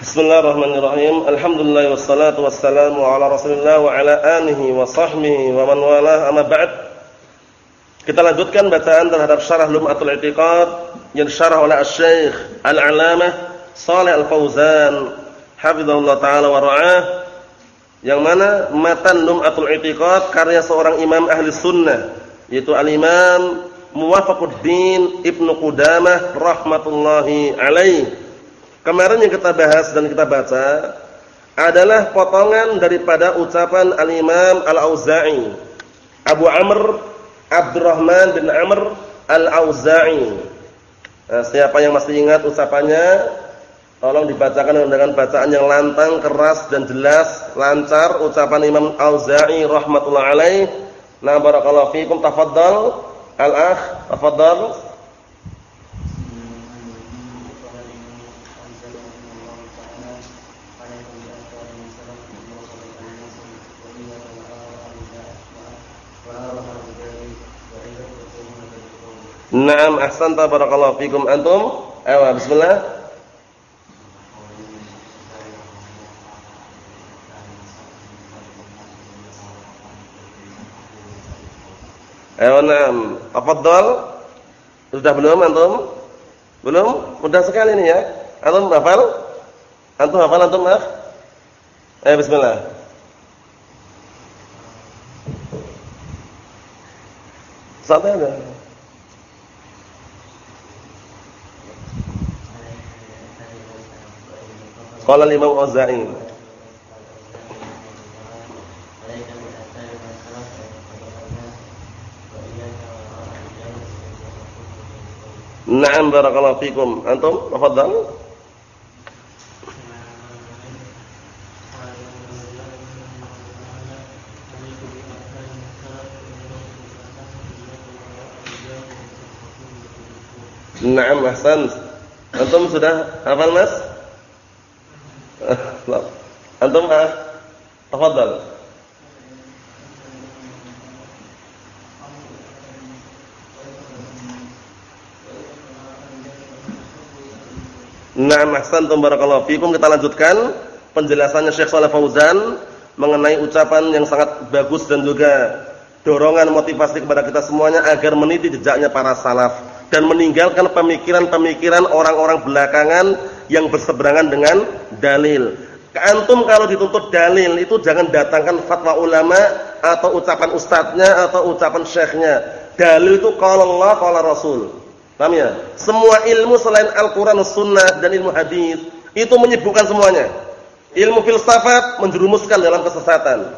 Bismillahirrahmanirrahim. Alhamdulillah wassalatu wassalamu ala Rasulillah wa ala alihi wa sahbihi wa man walah. Amma ba'd. Kita lanjutkan bacaan terhadap syarah Lum'atul I'tiqad yang disyarah oleh Asy-Syaikh Al-'Alamah Shalih Al-Fauzan hafizahullah taala wa ra'ah. Yang mana matan Lum'atul I'tiqad karya seorang imam ahli sunnah yaitu Al-Imam Muwafaquddin Ibnu Qudamah rahmatullahi alaihi Kemarin yang kita bahas dan kita baca adalah potongan daripada ucapan Al-Imam Al-Auza'i. Abu Amr Abdurrahman bin Amr Al-Auza'i. Nah, siapa yang masih ingat ucapannya? Tolong dibacakan dengan bacaan yang lantang, keras dan jelas, lancar ucapan Imam Al-Auza'i rahmatullah alaih. Nah, barakallahu fiikum tafadhal. Al-akh, tafadhal. Naam ahsanta barakallahu fikum antum. Ayo bismillah. Ayo naam. Tafadhal. Sudah belum antum? Belum? Mudah sekali ini ya. Antum hafal? Antum hafal antum, ah? Ayo bismillah. Sampai ada. Qala Imam Auza'i Naam barakallahu fikum. Antum, tafadhal. Naam ahsan. Antum sudah hafal Mas? Antum ah? Tafadhal. Nah, ahsantum barakallahu fikum. Kita lanjutkan penjelasannya Syekh Shalih Fauzan mengenai ucapan yang sangat bagus dan juga dorongan motivasi kepada kita semuanya agar meniti jejaknya para salaf dan meninggalkan pemikiran-pemikiran orang-orang belakangan yang berseberangan dengan dalil. Antum kalau dituntut dalil itu jangan datangkan fatwa ulama atau ucapan ustadznya atau ucapan syekhnya. Dalil itu kalau Allah, kalau Rasul. Paham ya? Semua ilmu selain Al-Qur'an Sunnah dan ilmu hadis itu menyibukkan semuanya. Ilmu filsafat menjerumuskan dalam kesesatan.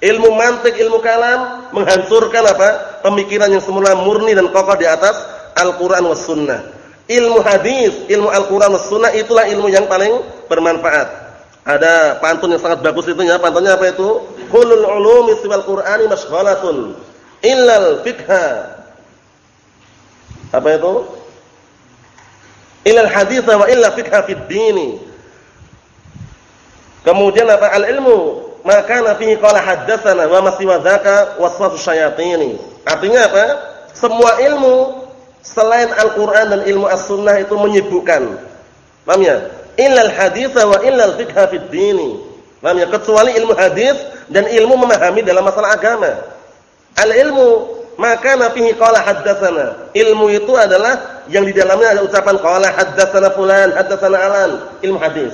Ilmu mantik, ilmu kalam menghancurkan apa? Pemikiran yang semula murni dan kokoh di atas Al-Qur'an was Sunnah ilmu hadis, ilmu Al-Qur'an dan Sunnah itulah ilmu yang paling bermanfaat. Ada pantun yang sangat bagus itu ya, pantunnya apa itu? Kullul ulumi siwal Qur'ani masghalatun illal fiqha. Apa itu? Illal hadits wa illa fiqha fid dini. Kemudian apa? Al-ilmu maka nafihi qala haddatsana wa masiwa dzaka waswasu syayatini. Artinya apa? Semua ilmu selain Al-Qur'an dan ilmu As-Sunnah itu menyibukkan. Paham ya? Illal hadits wa illal fiqh fid dini. Paham ya? Kecuali ilmu hadis dan ilmu memahami dalam masalah agama. Al-ilmu maka nafihi qala haddatsana. Ilmu itu adalah yang di dalamnya ada ucapan qala haddatsana fulan, haddatsana alan, ilmu hadis.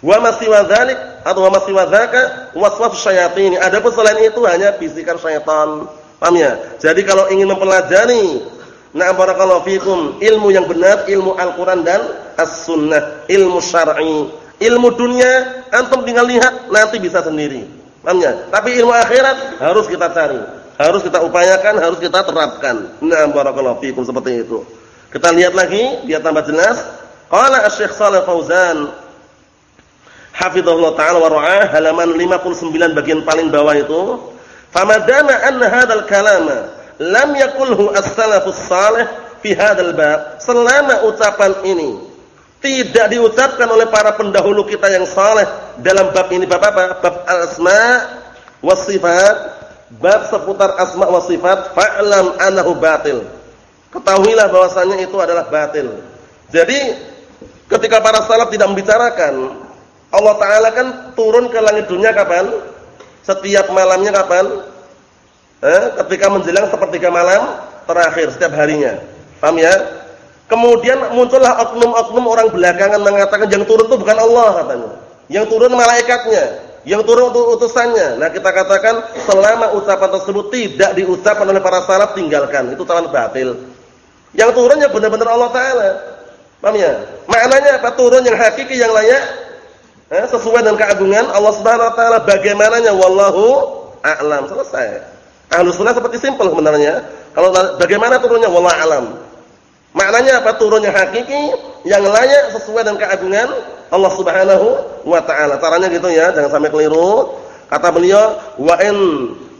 Wa ma siwa dzalik atau wa ma siwa dzaka waswas syayatin. Adapun selain itu hanya bisikan syaitan. Paham ya? Jadi kalau ingin mempelajari Nah barakallahu fikum, ilmu yang benar ilmu Al-Qur'an dan As-Sunnah, ilmu syar'i. Ilmu dunia antum tinggal lihat nanti bisa sendiri. Paham ya? Tapi ilmu akhirat harus kita cari, harus kita upayakan, harus kita terapkan. Nah barakallahu fikum seperti itu. Kita lihat lagi biar tambah jelas. Qala Asy-Syaikh Shalih Fauzan hafizahullah taala wa ra'ah halaman 59 bagian paling bawah itu, famadama anna hadzal kalama lam yakulhu as-salafus salih fi hadzal bab. Selama ucapan ini tidak diucapkan oleh para pendahulu kita yang saleh dalam bab ini bab apa? Bab asma wa sifat, bab seputar asma wa sifat, fa'lam annahu batil. Ketahuilah bahwasanya itu adalah batil. Jadi ketika para salaf tidak membicarakan Allah taala kan turun ke langit dunia kapan? Setiap malamnya kapan? Eh, ketika menjelang sepertiga malam terakhir setiap harinya. Paham ya? Kemudian muncullah oknum-oknum orang belakangan mengatakan yang turun itu bukan Allah katanya. Yang turun malaikatnya, yang turun untuk utusannya. Nah, kita katakan selama ucapan tersebut tidak diucapkan oleh para salaf tinggalkan. Itu talan batil. Yang turunnya benar-benar Allah taala. Paham ya? Maknanya apa? Turun yang hakiki yang layak eh, sesuai dengan keagungan Allah Subhanahu wa taala bagaimananya wallahu a'lam. Selesai. Ahlus sunnah seperti simpel sebenarnya. Kalau bagaimana turunnya wallahu a'lam. Maknanya apa? Turunnya hakiki yang layak sesuai dengan keagungan Allah Subhanahu wa taala. Caranya gitu ya, jangan sampai keliru. Kata beliau, "Wa in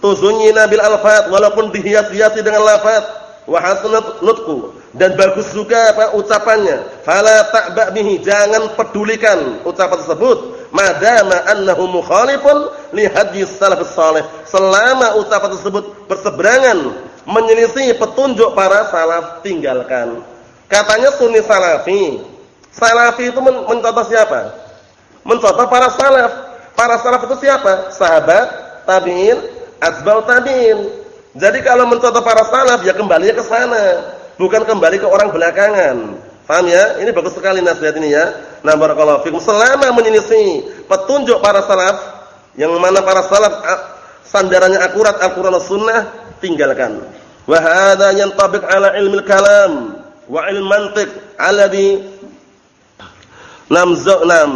tuzunyina bil alfat walaupun dihias-hiasi dengan lafaz wa hasanat nutqu dan bagus juga apa ucapannya. Fala ta'ba bihi, jangan pedulikan ucapan tersebut madama annahu mukhalifun li hadis salafus salih. Selama ucapan tersebut berseberangan menyelisih petunjuk para salaf tinggalkan. Katanya sunni salafi. Salafi itu men mencontoh siapa? Mencontoh para salaf. Para salaf itu siapa? Sahabat, tabi'in, asbal tabi'in. Jadi kalau mencontoh para salaf ya kembali ke sana, bukan kembali ke orang belakangan. Paham ya? Ini bagus sekali nasihat ini ya. Nah, barakallahu fikum. Selama menyelisih petunjuk para salaf yang mana para salaf sandarannya akurat Al-Qur'an dan Sunnah tinggalkan. Wa hadha yantabiq ala ilmi kalam wa ilm mantiq alladhi nam nam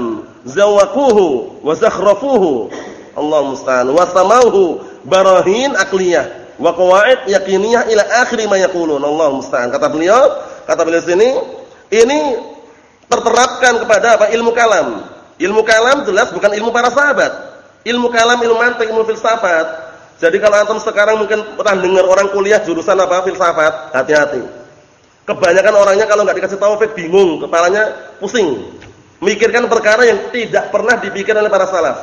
zawaquhu wa zakhrafuhu Allah musta'an wa samauhu barahin akliyah wa qawaid yaqiniyah ila akhir ma yaqulun Allah musta'an kata beliau kata beliau sini ini terterapkan kepada apa? Ilmu kalam. Ilmu kalam jelas bukan ilmu para sahabat. Ilmu kalam ilmu mantik ilmu filsafat. Jadi kalau antum sekarang mungkin pernah dengar orang kuliah jurusan apa? Filsafat, hati-hati. Kebanyakan orangnya kalau nggak dikasih taufik bingung, kepalanya pusing. Mikirkan perkara yang tidak pernah dipikir oleh para salaf.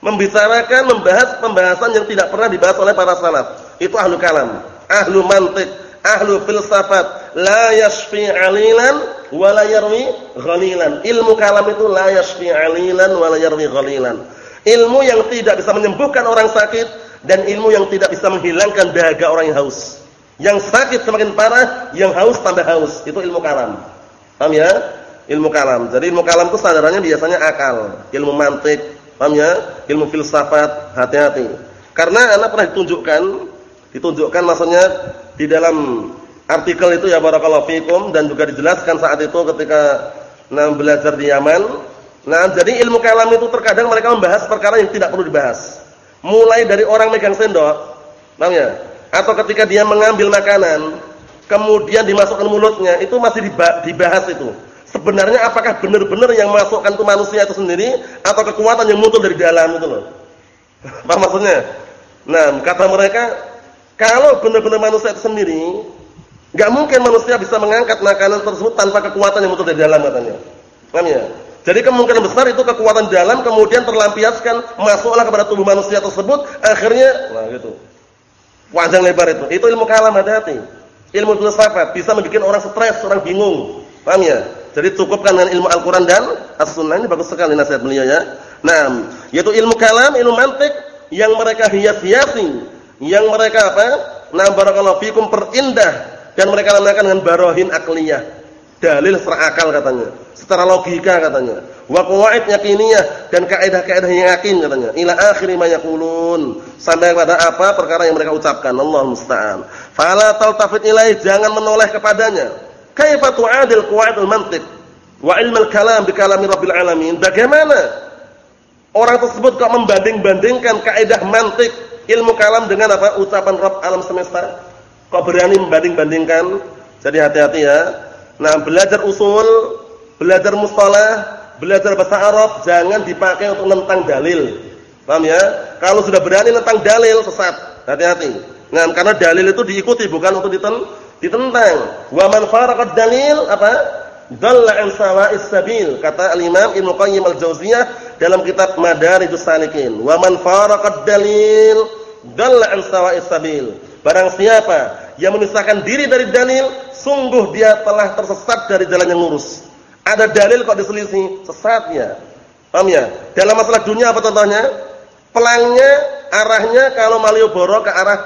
Membicarakan, membahas pembahasan yang tidak pernah dibahas oleh para salaf. Itu ahlu kalam, ahlu mantik, ahlu filsafat. La yashfi 'alilan wa la yarwi ghalilan. Ilmu kalam itu la yashfi 'alilan wa la yarwi ghalilan. Ilmu yang tidak bisa menyembuhkan orang sakit dan ilmu yang tidak bisa menghilangkan dahaga orang yang haus. Yang sakit semakin parah, yang haus tambah haus. Itu ilmu kalam. Paham ya? Ilmu kalam. Jadi ilmu kalam itu sandarannya biasanya akal, ilmu mantik, paham ya? Ilmu filsafat, hati-hati. Karena anak pernah ditunjukkan, ditunjukkan maksudnya di dalam artikel itu ya barakallahu fikum dan juga dijelaskan saat itu ketika nah, belajar di Yaman. Nah, jadi ilmu kalam itu terkadang mereka membahas perkara yang tidak perlu dibahas. Mulai dari orang megang sendok, paham ya? Atau ketika dia mengambil makanan, kemudian dimasukkan mulutnya, itu masih dibahas itu. Sebenarnya apakah benar-benar yang masukkan itu manusia itu sendiri atau kekuatan yang muncul dari dalam itu loh. Apa maksudnya? Nah, kata mereka, kalau benar-benar manusia itu sendiri, nggak mungkin manusia bisa mengangkat makanan tersebut tanpa kekuatan yang muncul dari dalam katanya. Paham ya? Jadi kemungkinan besar itu kekuatan dalam kemudian terlampiaskan masuklah kepada tubuh manusia tersebut akhirnya nah gitu. Panjang lebar itu. Itu ilmu kalam hati-hati. Ilmu filsafat bisa membuat orang stres, orang bingung. Paham ya? Jadi cukupkan dengan ilmu Al-Qur'an dan As-Sunnah ini bagus sekali nasihat beliau ya. Nah, yaitu ilmu kalam, ilmu mantik yang mereka hias-hiasi, yang mereka apa? Nah, barakallahu fikum perindah dan mereka namakan dengan barohin akliyah. Dalil secara katanya secara logika katanya. Wa qawaid yaqiniyah dan kaidah-kaidah yang yakin katanya. Ila akhir ma yaqulun. Sampai pada apa perkara yang mereka ucapkan. Allah musta'an. Fala taltafit ilaih, jangan menoleh kepadanya. Kaifa tu'adil qawaidul mantiq wa ilmul kalam bi kalami rabbil alamin? Bagaimana orang tersebut kok membanding-bandingkan kaidah mantik, ilmu kalam dengan apa? ucapan Rabb alam semesta? Kok berani membanding-bandingkan? Jadi hati-hati ya. Nah, belajar usul belajar mustalah, belajar bahasa Arab jangan dipakai untuk nentang dalil. Paham ya? Kalau sudah berani nentang dalil sesat. Hati-hati. Nah, karena dalil itu diikuti bukan untuk diten ditentang. Wa man faraqad dalil apa? Dalla an sawa'is sabil. Kata al-Imam Ibnu Qayyim al-Jauziyah dalam kitab Madarijus Salikin. Wa man faraqad dalil dalla an sawa'is sabil. Barang siapa yang memisahkan diri dari dalil, sungguh dia telah tersesat dari jalan yang lurus. Ada dalil kok diselisih, sesat ya. Paham ya? Dalam masalah dunia apa contohnya? Pelangnya arahnya kalau Malioboro ke arah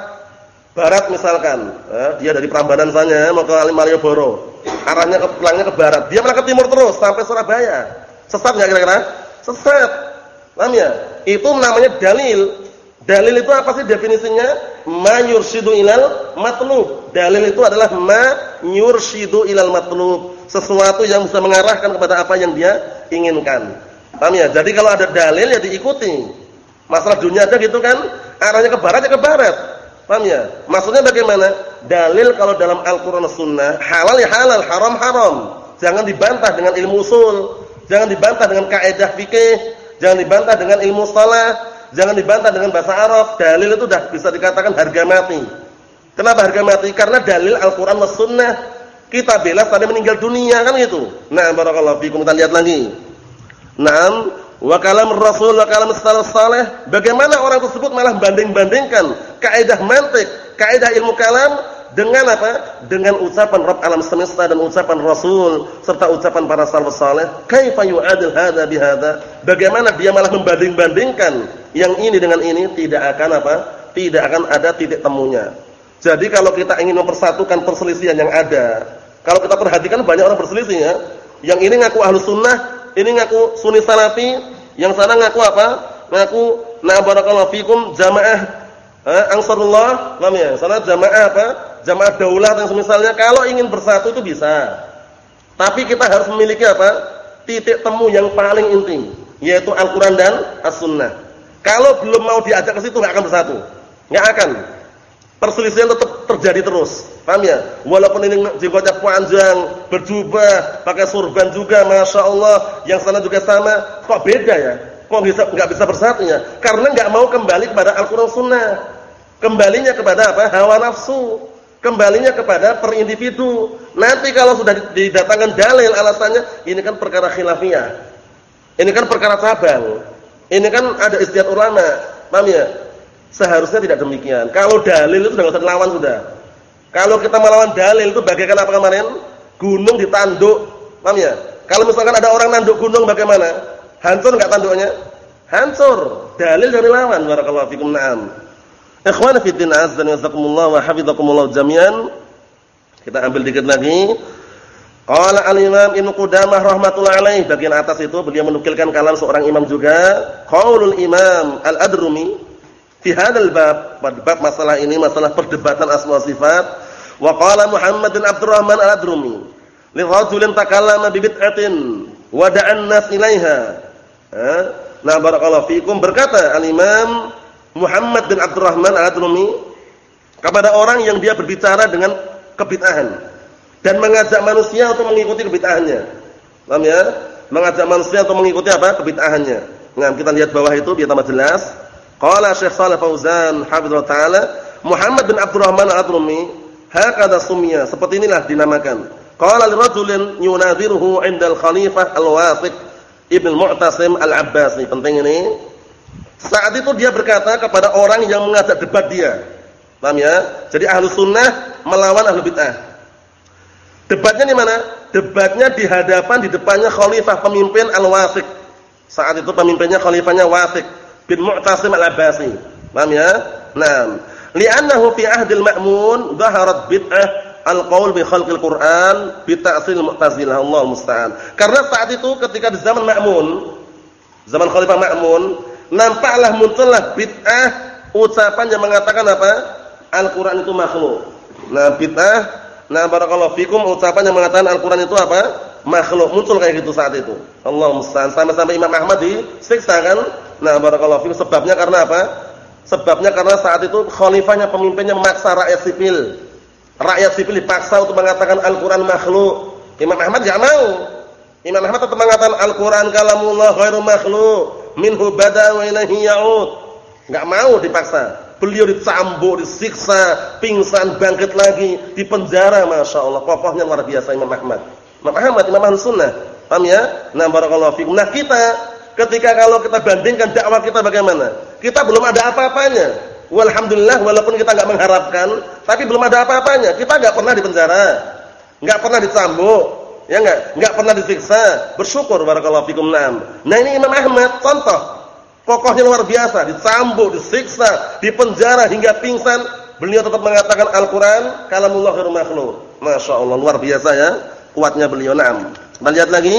barat misalkan. Eh, dia dari Prambanan sana mau ke Malioboro. Arahnya ke pelangnya ke barat. Dia malah ke timur terus sampai Surabaya. Sesat enggak kira-kira? Sesat. Paham ya? Itu namanya dalil. Dalil itu apa sih definisinya? Ma yurshidu ilal matlub. Dalil itu adalah ma yurshidu ilal matlub. Sesuatu yang bisa mengarahkan kepada apa yang dia inginkan. Paham ya? Jadi kalau ada dalil ya diikuti. Masalah dunia aja gitu kan, arahnya ke barat ya ke barat. Paham ya? Maksudnya bagaimana? Dalil kalau dalam Al-Qur'an Sunnah, halal ya halal, haram haram. Jangan dibantah dengan ilmu usul, jangan dibantah dengan kaidah fikih, jangan dibantah dengan ilmu salah, jangan dibantah dengan bahasa Arab. Dalil itu sudah bisa dikatakan harga mati. Kenapa harga mati? Karena dalil Al-Qur'an was Sunnah kita bela sampai meninggal dunia kan gitu. Nah, barakallahu fikum kita lihat lagi. Naam, wa kalam Rasul wa kalam saleh, bagaimana orang tersebut malah banding-bandingkan kaidah mantik, kaidah ilmu kalam dengan apa? Dengan ucapan Rabb alam semesta dan ucapan Rasul serta ucapan para salaf saleh. Kaifa yu'adil hadza bihadza? Bagaimana dia malah membanding-bandingkan yang ini dengan ini tidak akan apa? Tidak akan ada titik temunya. Jadi kalau kita ingin mempersatukan perselisihan yang ada, kalau kita perhatikan banyak orang berselisih ya. Yang ini ngaku ahlu sunnah, ini ngaku sunni salafi, yang sana ngaku apa? Ngaku na barakallahu fikum jamaah eh, ansarullah, paham ya? Sana jamaah apa? Jamaah daulah yang semisalnya kalau ingin bersatu itu bisa. Tapi kita harus memiliki apa? Titik temu yang paling inti, yaitu Al-Qur'an dan As-Sunnah. Kalau belum mau diajak ke situ enggak akan bersatu. Enggak akan. Perselisihan tetap terjadi terus. Paham ya? Walaupun ini jenggotnya panjang, berjubah, pakai surban juga, masya Allah. Yang sana juga sama. Kok beda ya? Kok bisa nggak bisa bersatu ya? Karena nggak mau kembali kepada Al-Quran Sunnah. Kembalinya kepada apa? Hawa nafsu. Kembalinya kepada per individu. Nanti kalau sudah didatangkan dalil alasannya, ini kan perkara khilafiyah. Ini kan perkara cabang. Ini kan ada istiadat ulama. Paham ya? Seharusnya tidak demikian. Kalau dalil itu sudah usah dilawan sudah. Kalau kita melawan dalil itu bagaikan apa kemarin? Gunung ditanduk, paham ya? Kalau misalkan ada orang nanduk gunung bagaimana? Hancur enggak tanduknya? Hancur. Dalil dari lawan. Barakallahu fikum. Naam. Ikhwan fi din azza wa jazakumullah wa hafizakumullah jami'an. Kita ambil dikit lagi. Qala al-Imam Ibnu Qudamah rahimatullah alaih. Bagian atas itu beliau menukilkan kalam seorang imam juga. Qaulul Imam Al-Adrumi fi hadzal bab. Pada bab masalah ini masalah perdebatan asma sifat. Wa qala Muhammad bin Abdurrahman Al-Adrumi, li rajulin takallama bi bid'atin wa da'an nas ilaiha. Nah, barakallahu fikum. Berkata Al-Imam Muhammad bin Abdurrahman Al-Adrumi kepada orang yang dia berbicara dengan kebid'ahan dan mengajak manusia untuk mengikuti kebid'ahannya. Paham ya? Mengajak manusia untuk mengikuti apa? kebid'ahannya. Nah, kita lihat bawah itu biar tambah jelas. Qala Syekh Shalih Fauzan hafizallahu taala, Muhammad bin Abdurrahman Al-Adrumi Hakada sumya, seperti inilah dinamakan. Qala lirajulin yunadhiruhu 'inda al-khalifah al-Wasiq Ibn Mu'tasim al-Abbasi. Penting ini. Saat itu dia berkata kepada orang yang mengajak debat dia. Paham ya? Jadi ahlu sunnah melawan ahlu bid'ah. Debatnya di mana? Debatnya di hadapan di depannya khalifah pemimpin al-Wasiq. Saat itu pemimpinnya khalifahnya Wasiq bin Mu'tasim al-Abbasi. Paham ya? Nah, li'annahu fi ahdil ma'mun dhaharat bid'ah al-qaul bi khalqil Qur'an bi ta'sil Mu'tazilah Allah musta'an. Karena saat itu ketika di zaman Ma'mun, zaman Khalifah Ma'mun, nampaklah muncullah bid'ah ucapan yang mengatakan apa? Al-Qur'an itu makhluk. Nah, bid'ah, nah barakallahu fikum ucapan yang mengatakan Al-Qur'an itu apa? Makhluk. Muncul kayak gitu saat itu. Allah musta'an. Sampai-sampai Imam Ahmad disiksa kan? Nah, barakallahu fikum sebabnya karena apa? Sebabnya karena saat itu khalifahnya pemimpinnya memaksa rakyat sipil. Rakyat sipil dipaksa untuk mengatakan Al-Qur'an makhluk. Imam Ahmad enggak mau. Imam Ahmad tetap mengatakan Al-Qur'an kalamullah ghairu makhluk, minhu bada wa ya'ud. Enggak mau dipaksa. Beliau dicambuk, disiksa, pingsan, bangkit lagi, dipenjara, Masya Allah. Kokohnya luar biasa Imam Ahmad. Imam Ahmad, Imam Ahmad Sunnah. Paham ya? Nah, barakallahu fikum. Nah, kita Ketika kalau kita bandingkan dakwah kita bagaimana? Kita belum ada apa-apanya. Walhamdulillah walaupun kita enggak mengharapkan, tapi belum ada apa-apanya. Kita enggak pernah dipenjara, enggak pernah dicambuk, Ya enggak? Enggak pernah disiksa, bersyukur barakallahu fikum. Nah ini Imam Ahmad contoh. Kokohnya luar biasa, dicambuk, disiksa, dipenjara hingga pingsan. Beliau tetap mengatakan Al-Qur'an kalamullah ghairu makhluk. Masya Allah luar biasa ya kuatnya beliau. Naam. Kita lihat lagi.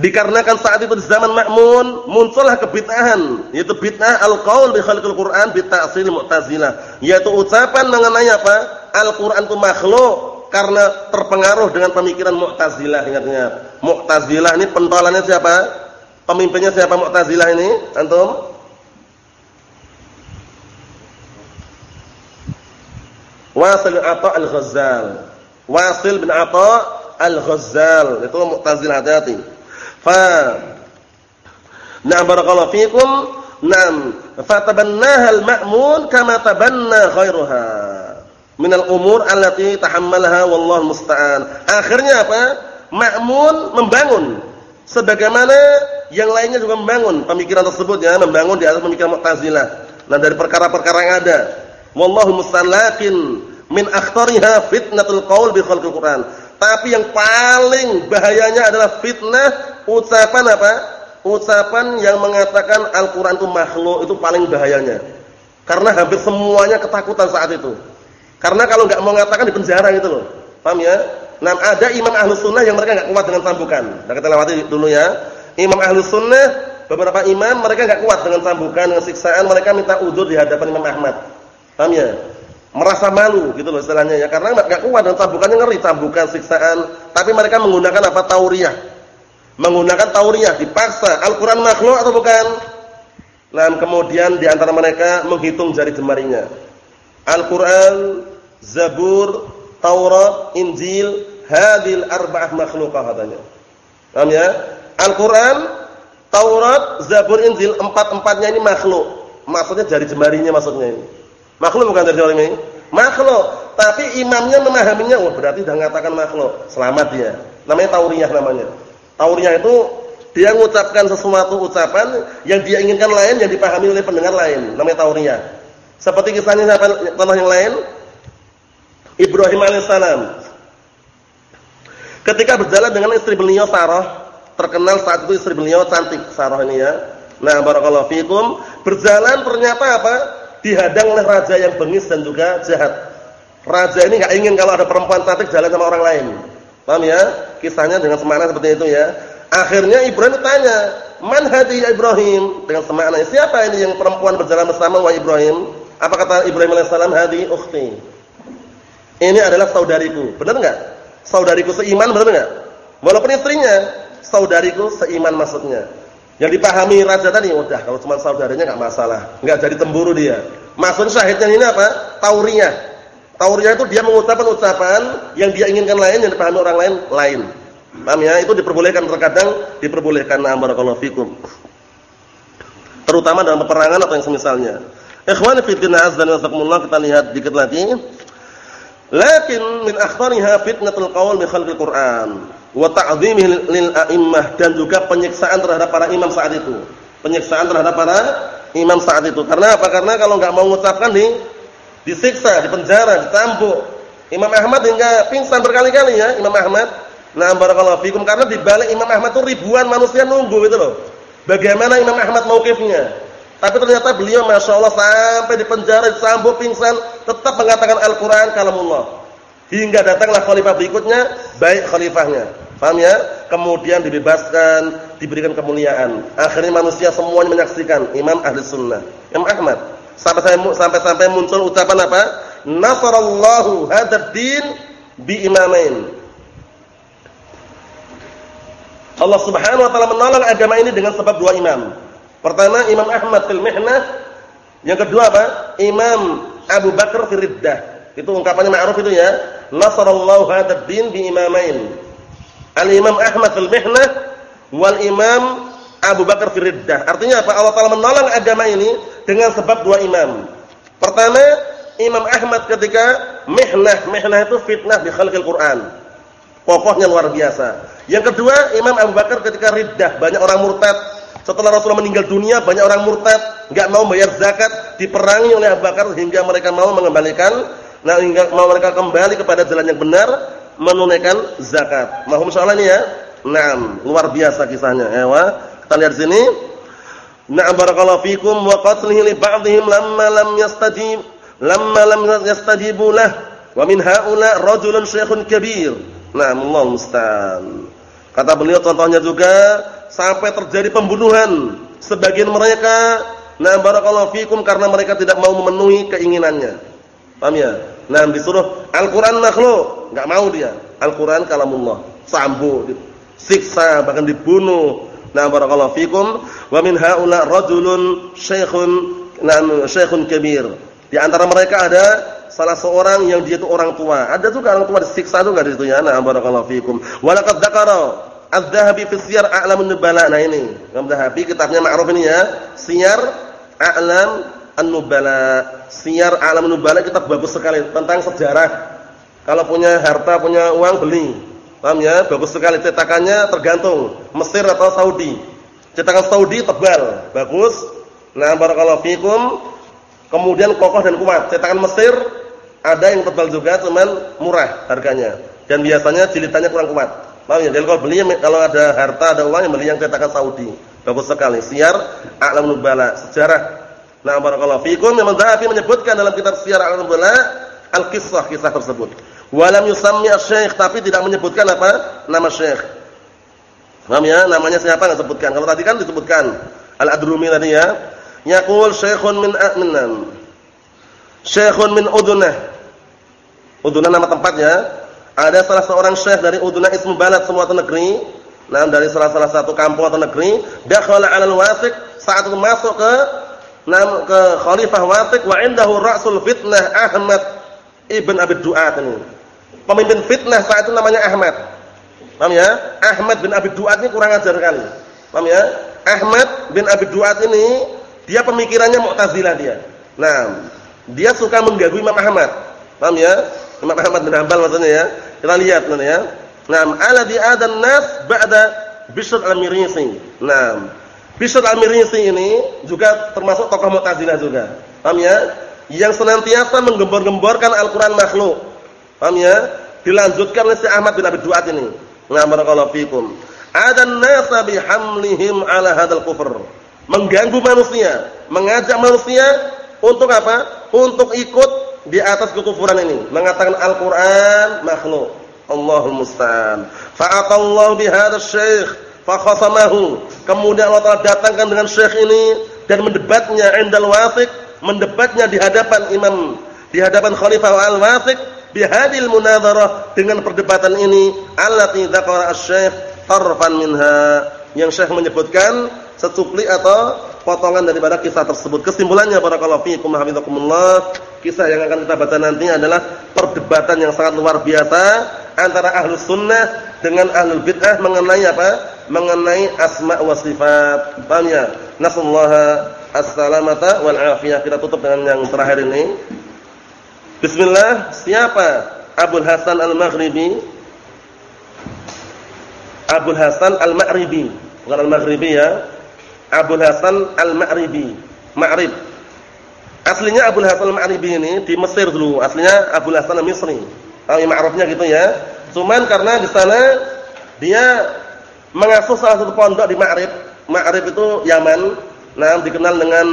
Dikarenakan saat itu di zaman Ma'mun muncullah kebid'ahan, yaitu bid'ah al-qaul bi khalqil Qur'an bi ta'sil Mu'tazilah, yaitu ucapan mengenai apa? Al-Qur'an itu makhluk karena terpengaruh dengan pemikiran Mu'tazilah. Ingat-ingat. Mu'tazilah ini pentolannya siapa? Pemimpinnya siapa Mu'tazilah ini? Antum? Wasil Atha al-Ghazzal. Wasil bin Atha al-Ghazzal. Itu Mu'tazilah hati-hati. Fa Na'am barakallahu fikum. Naam, fatabannaha al-ma'mun kama tabanna ghairuha min al-umur allati tahammalaha wallahu musta'an. Akhirnya apa? Ma'mun membangun sebagaimana yang lainnya juga membangun pemikiran tersebut ya, membangun di atas pemikiran Mu'tazilah. Nah, dari perkara-perkara yang ada. Wallahu musta'an lakin min akhtariha fitnatul qaul bi khalqil Qur'an. Tapi yang paling bahayanya adalah fitnah ucapan apa? Ucapan yang mengatakan Al-Qur'an itu makhluk itu paling bahayanya. Karena hampir semuanya ketakutan saat itu. Karena kalau enggak mau mengatakan di penjara gitu loh. Paham ya? Nah, ada imam ahlus sunnah yang mereka enggak kuat dengan cambukan. Nah, kita lewati dulu ya. Imam ahlus sunnah, beberapa imam mereka enggak kuat dengan cambukan, dengan siksaan, mereka minta udzur di hadapan Imam Ahmad. Paham ya? merasa malu gitu loh istilahnya ya. Karena enggak kuat dan cambukannya ngeri cambukan siksaan. Tapi mereka menggunakan apa? Tauriyah. Menggunakan tauriyah dipaksa. Al-Qur'an makhluk atau bukan? Nah kemudian di antara mereka menghitung jari jemarinya. Al-Qur'an Zabur Taurat Injil hadil arba'ah makhlukah katanya. Paham ya Al-Qur'an Taurat Zabur Injil empat-empatnya ini makhluk maksudnya jari jemarinya maksudnya ini Makhluk bukan dari orang ini? Makhluk. Tapi imamnya memahaminya, oh berarti sudah mengatakan makhluk. Selamat dia. Namanya tauriyah namanya. Tauriyah itu dia mengucapkan sesuatu ucapan yang dia inginkan lain yang dipahami oleh pendengar lain. Namanya tauriyah. Seperti kisahnya siapa contoh yang lain? Ibrahim alaihissalam. Ketika berjalan dengan istri beliau Sarah, terkenal saat itu istri beliau cantik Sarah ini ya. Nah, barakallahu fikum, berjalan ternyata apa? dihadang oleh raja yang bengis dan juga jahat. Raja ini nggak ingin kalau ada perempuan cantik jalan sama orang lain. Paham ya? Kisahnya dengan semakna seperti itu ya. Akhirnya Ibrahim tanya, "Man hadi ya Ibrahim?" Dengan semakna, "Siapa ini yang perempuan berjalan bersama wa Ibrahim?" Apa kata Ibrahim alaihissalam? "Hadi ukhti." Ini adalah saudariku. Benar enggak? Saudariku seiman benar enggak? Walaupun istrinya, saudariku seiman maksudnya. Yang dipahami raja tadi, udah kalau cuma saudaranya enggak masalah, enggak jadi temburu dia. Maksud syahidnya ini apa? Tauriyah. Tauriyah itu dia mengucapkan ucapan yang dia inginkan lain yang dipahami orang lain lain. Paham ya? Itu diperbolehkan terkadang diperbolehkan na barakallahu fikum. Terutama dalam peperangan atau yang semisalnya. Ikhwani fi din azza wa jalla kita lihat dikit lagi. Lakin min akhtariha fitnatul qaul bi khalqil Qur'an wa ta'dhimih lil a'immah dan juga penyiksaan terhadap para imam saat itu. Penyiksaan terhadap para imam saat itu. Karena apa? Karena kalau enggak mau mengucapkan di disiksa, dipenjara, ditambuk. Imam Ahmad hingga pingsan berkali-kali ya, Imam Ahmad. Nah, barakallahu fikum karena di balik Imam Ahmad itu ribuan manusia nunggu gitu loh. Bagaimana Imam Ahmad mauqifnya? Tapi ternyata beliau Masya Allah sampai di penjara, disambut, pingsan, tetap mengatakan Al-Quran kalamullah. Hingga datanglah khalifah berikutnya, baik khalifahnya. Paham ya? Kemudian dibebaskan, diberikan kemuliaan. Akhirnya manusia semuanya menyaksikan Imam Ahli Sunnah, Imam Ahmad. Sampai-sampai muncul ucapan apa? Nasarallahu hadad din bi imamain. Allah Subhanahu wa taala menolong agama ini dengan sebab dua imam. Pertama Imam Ahmad fil mihnah, yang kedua apa? Imam Abu Bakar fil riddah. Itu ungkapannya ma'ruf itu ya. Nasarallahu hadzal din bi imamain. Al-Imam Ahmad fil mihnah wal Imam Abu Bakar fil riddah. Artinya apa? Allah Taala menolong agama ini dengan sebab dua imam. Pertama, Imam Ahmad ketika mihnah, mihnah itu fitnah di khalqil Quran. Pokoknya luar biasa. Yang kedua, Imam Abu Bakar ketika riddah, banyak orang murtad setelah Rasulullah meninggal dunia banyak orang murtad, enggak mau bayar zakat, diperangi oleh Abu Bakar hingga mereka mau mengembalikan, nah hingga mau mereka kembali kepada jalan yang benar, menunaikan zakat. Mahum soal ini ya? Naam, luar biasa kisahnya. Ewa, kita lihat sini. Na'am barakallahu fikum wa qatlihi li ba'dihim lamma lam yastajib lamma lam yastajibu lah wa min haula rajulun syekhun kabir. Naam, Allah musta'an. Kata beliau contohnya juga sampai terjadi pembunuhan sebagian mereka Nah, barakallahu fikum karena mereka tidak mau memenuhi keinginannya. Paham ya? Nah, disuruh Al-Qur'an makhluk, enggak mau dia. Al-Qur'an kalamullah. Sambo, siksa bahkan dibunuh. Nah, barakallahu fikum wa min haula rajulun syekhun nan syekhun kabir. Di antara mereka ada salah seorang yang dia itu orang tua. Ada juga orang tua disiksa juga di situ ya. Nah, barakallahu fikum. Wa laqad dzakara Az-Dzahabi fi Siyar A'lamun Nubala. Nah ini, Imam Dzahabi kitabnya ma'ruf ini ya. Siyar A'lam An-Nubala. Siyar A'lam An-Nubala kitab bagus sekali tentang sejarah. Kalau punya harta, punya uang beli. Paham ya? Bagus sekali cetakannya tergantung Mesir atau Saudi. Cetakan Saudi tebal, bagus. Nah, barakallahu fikum. Kemudian kokoh dan kuat. Cetakan Mesir ada yang tebal juga cuman murah harganya. Dan biasanya jilitannya kurang kuat. Paham ya? Jadi kalau beli kalau ada harta, ada uang yang beli yang cetakan Saudi. Bagus sekali. Syiar A'lam Nubala, sejarah. Nah, barakallahu fikum Imam Dzahabi menyebutkan dalam kitab Syiar A'lam Nubala al-qissah kisah tersebut. Walam yusammi asy-syekh tapi tidak menyebutkan apa? Nama syekh. Paham ya? Namanya siapa enggak sebutkan. Kalau tadi kan disebutkan Al-Adrumi tadi ya. Yaqul syekhun min a'minan. Syekhun min Udunah. Udunah nama tempatnya. Ada salah seorang syekh dari Udunah ismu balad semua negeri Nah, dari salah salah satu kampung atau negeri, dakhala 'ala al-Wasiq saat itu masuk ke nam ke Khalifah Wasiq wa indahu ra'sul fitnah Ahmad ibn Abi Du'at ini. Pemimpin fitnah saat itu namanya Ahmad. Paham ya? Ahmad bin Abi Du'at ini kurang ajar sekali. Paham ya? Ahmad bin Abi Du'at ini dia pemikirannya Mu'tazilah dia. Nah, dia suka mengganggu Imam Ahmad. Paham ya? Imam Ahmad bin Hanbal maksudnya ya. Kita lihat nanti ya. Naam, alladhi adan nas ba'da Bishr al-Mirisi. Naam. Bishr al-Mirisi ini juga termasuk tokoh Mu'tazilah juga. Paham ya? Yang senantiasa menggembor-gemborkan Al-Qur'an makhluk. Paham ya? Dilanjutkan oleh si Ahmad bin Abi Duat ini. Nah, barakallahu fikum. Adan nasa bihamlihim ala hadzal kufr. Mengganggu manusia, mengajak manusia untuk apa? Untuk ikut di atas kekufuran ini, mengatakan Al-Qur'an makhluk. Allahul musta'an. Fa'atallahu bihadzal syekh fakhasamahu. Kemudian Allah Taala datangkan dengan syekh ini dan mendebatnya indal wathiq, mendebatnya di hadapan imam, di hadapan khalifah al-wathiq bihadil munadharah dengan perdebatan ini allati dzakara asy-syekh tarfan minha yang syekh menyebutkan secuplik atau potongan daripada kisah tersebut. Kesimpulannya barakallahu fiikum hafizakumullah, kisah yang akan kita baca nanti adalah perdebatan yang sangat luar biasa antara ahlus sunnah dengan ahlul bid'ah mengenai apa? Mengenai asma wa sifat. Paham ya? Nasallaha as-salamata wal afiyah. Kita tutup dengan yang terakhir ini. Bismillah, siapa Abdul Hasan Al-Maghribi? Abdul Hasan Al-Maghribi, bukan Al-Maghribi ya Abu Hasan Al-Ma'ribi, Ma'rib. Aslinya Abu Hasan Al-Ma'ribi ini di Mesir dulu, aslinya Abu Hasan Al-Misri. Tahu ma'rufnya gitu ya. Cuman karena di sana dia mengasuh salah satu pondok di Ma'rib. Ma'rib itu Yaman. Nah, dikenal dengan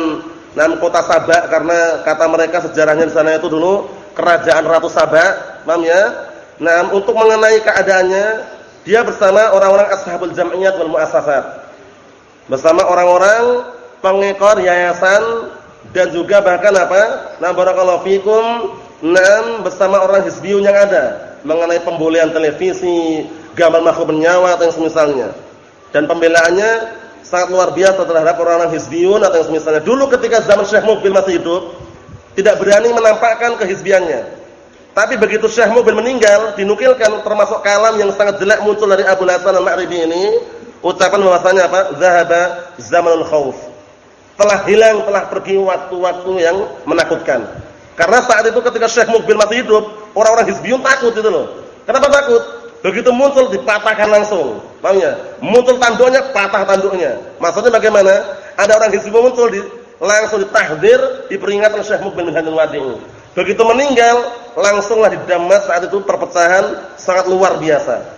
nama kota Sabak karena kata mereka sejarahnya di sana itu dulu kerajaan Ratu Sabak, paham ya? Nah, untuk mengenai keadaannya, dia bersama orang-orang Ashabul Jam'iyat wal Mu'assasat bersama orang-orang pengekor yayasan dan juga bahkan apa? Nah barakallahu fikum, enam bersama orang hizbiyun yang ada mengenai pembolehan televisi, gambar makhluk bernyawa atau yang semisalnya. Dan pembelaannya sangat luar biasa terhadap orang-orang hizbiyun atau yang semisalnya. Dulu ketika zaman Syekh Mubil masih hidup, tidak berani menampakkan kehizbiannya. Tapi begitu Syekh Mubil meninggal, dinukilkan termasuk kalam yang sangat jelek muncul dari Abu Hasan al-Ma'ribi ini, ucapan bahwasanya apa? Zahaba zamanul khauf. Telah hilang, telah pergi waktu-waktu yang menakutkan. Karena saat itu ketika Syekh Mukbil masih hidup, orang-orang Hizbiyun takut itu loh. Kenapa takut? Begitu muncul dipatahkan langsung. Paham ya? Muncul tanduknya, patah tanduknya. Maksudnya bagaimana? Ada orang Hizbiyun muncul di, langsung ditahdir, diperingatkan Syekh Mukbil bin Hanul Wadi. Begitu meninggal, langsunglah di Damas saat itu perpecahan sangat luar biasa.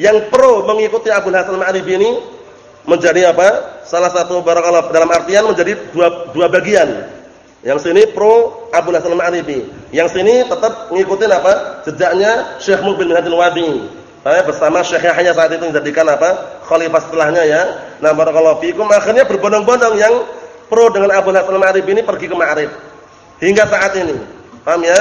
Yang pro mengikuti Abu Hasan Al-Ma'ribi ini menjadi apa? Salah satu barakallahu dalam artian menjadi dua dua bagian. Yang sini pro Abu Hasan Al-Ma'ribi, yang sini tetap mengikuti apa? Jejaknya Syekh Mubin bin Hadil Wadi. Saya bersama Syekh Yahya saat itu menjadikan apa? Khalifah setelahnya ya. Nah, barakallahu fikum akhirnya berbondong-bondong yang pro dengan Abu Hasan Al-Ma'ribi ini pergi ke Ma'rib. Hingga saat ini. Paham ya?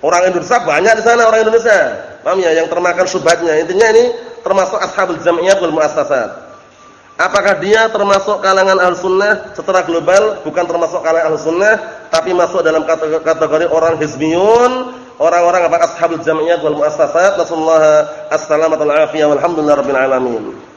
Orang Indonesia banyak di sana orang Indonesia. Paham ya? Yang termakan subhatnya. Intinya ini termasuk ashabul jam'iyat wal muassasat. Apakah dia termasuk kalangan al-sunnah secara global? Bukan termasuk kalangan al-sunnah, tapi masuk dalam kategori orang hizbiyun, orang-orang apa ashabul jam'iyat wal muassasat. Nasallahu as-salamata wal afiyah walhamdulillahirabbil alamin.